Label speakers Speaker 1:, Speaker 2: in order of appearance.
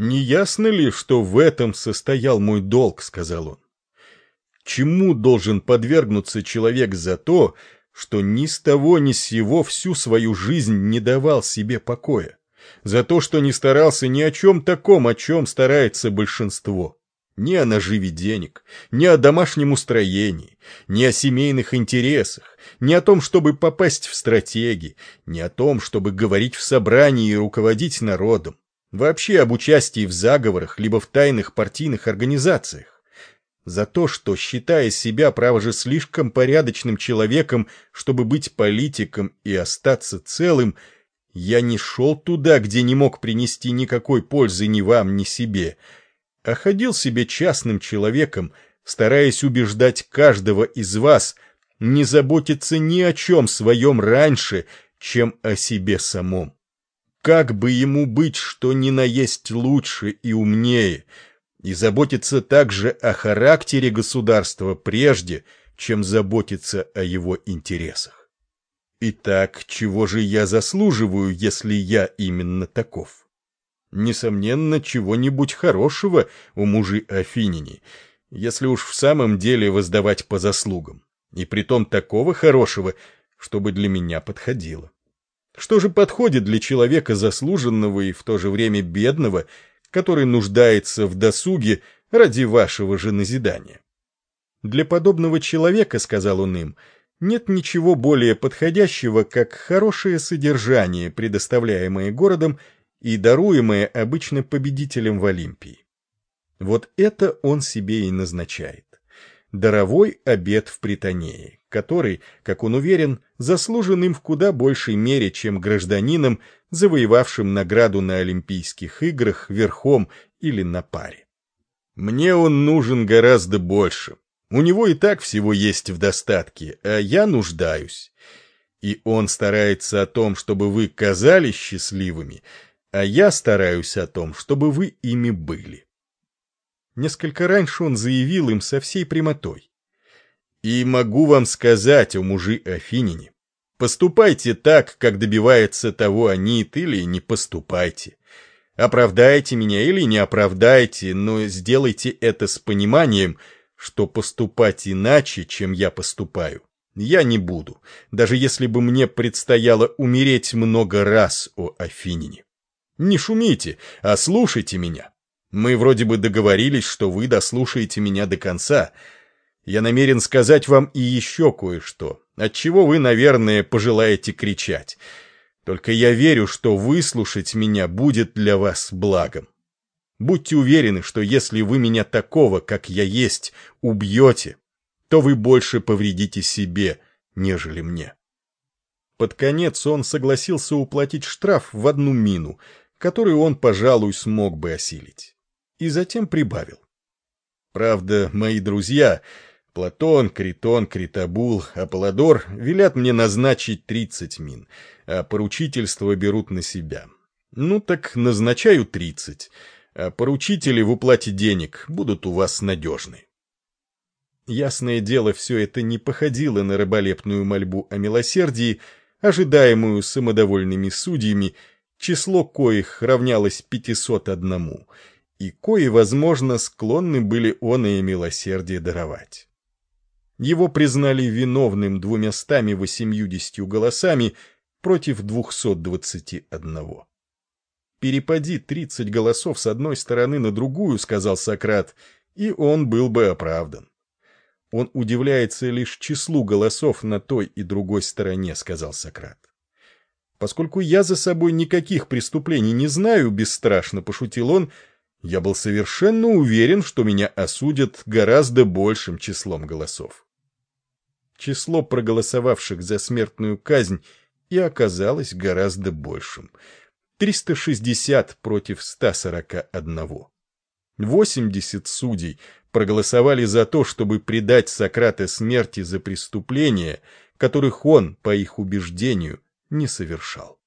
Speaker 1: «Не ясно ли, что в этом состоял мой долг?» — сказал он. «Чему должен подвергнуться человек за то, что ни с того ни с сего всю свою жизнь не давал себе покоя? За то, что не старался ни о чем таком, о чем старается большинство?» ни о наживе денег, ни о домашнем устроении, ни о семейных интересах, ни о том, чтобы попасть в стратеги, ни о том, чтобы говорить в собрании и руководить народом, вообще об участии в заговорах либо в тайных партийных организациях. За то, что, считая себя, право же, слишком порядочным человеком, чтобы быть политиком и остаться целым, я не шел туда, где не мог принести никакой пользы ни вам, ни себе, а ходил себе частным человеком, стараясь убеждать каждого из вас не заботиться ни о чем своем раньше, чем о себе самом. Как бы ему быть, что ни наесть лучше и умнее, и заботиться также о характере государства прежде, чем заботиться о его интересах. Итак, чего же я заслуживаю, если я именно таков? Несомненно, чего-нибудь хорошего у мужи Афинини, если уж в самом деле воздавать по заслугам, и притом такого хорошего, чтобы для меня подходило. Что же подходит для человека заслуженного и в то же время бедного, который нуждается в досуге ради вашего же назидания? Для подобного человека, сказал он им, нет ничего более подходящего, как хорошее содержание, предоставляемое городом и даруемое обычно победителем в Олимпии. Вот это он себе и назначает. Даровой обед в Притонее, который, как он уверен, заслужен им в куда большей мере, чем гражданинам, завоевавшим награду на Олимпийских играх верхом или на паре. Мне он нужен гораздо больше. У него и так всего есть в достатке, а я нуждаюсь. И он старается о том, чтобы вы казались счастливыми, а я стараюсь о том, чтобы вы ими были. Несколько раньше он заявил им со всей прямотой. И могу вам сказать, о мужи Афинине, поступайте так, как добивается того Анит, или не поступайте. Оправдайте меня или не оправдайте, но сделайте это с пониманием, что поступать иначе, чем я поступаю, я не буду, даже если бы мне предстояло умереть много раз о Афинине. Не шумите, а слушайте меня. Мы вроде бы договорились, что вы дослушаете меня до конца. Я намерен сказать вам и еще кое-что, от чего вы, наверное, пожелаете кричать. Только я верю, что выслушать меня будет для вас благом. Будьте уверены, что если вы меня такого, как я есть, убьете, то вы больше повредите себе, нежели мне. Под конец он согласился уплатить штраф в одну мину — который он, пожалуй, смог бы осилить. И затем прибавил. Правда, мои друзья, Платон, Критон, Критобул, Аполлодор велят мне назначить тридцать мин, а поручительство берут на себя. Ну так назначаю тридцать, а поручители в уплате денег будут у вас надежны. Ясное дело, все это не походило на рыболепную мольбу о милосердии, ожидаемую самодовольными судьями число коих равнялось 501, и кои, возможно, склонны были он и милосердие даровать. Его признали виновным двумястами восемьюдесятью голосами против двухсот двадцати одного. «Перепади тридцать голосов с одной стороны на другую», — сказал Сократ, — «и он был бы оправдан». «Он удивляется лишь числу голосов на той и другой стороне», — сказал Сократ. Поскольку я за собой никаких преступлений не знаю, бесстрашно пошутил он, я был совершенно уверен, что меня осудят гораздо большим числом голосов. Число проголосовавших за смертную казнь и оказалось гораздо большим. 360 против 141. 80 судей проголосовали за то, чтобы предать Сократа смерти за преступления, которых он, по их убеждению, не совершал.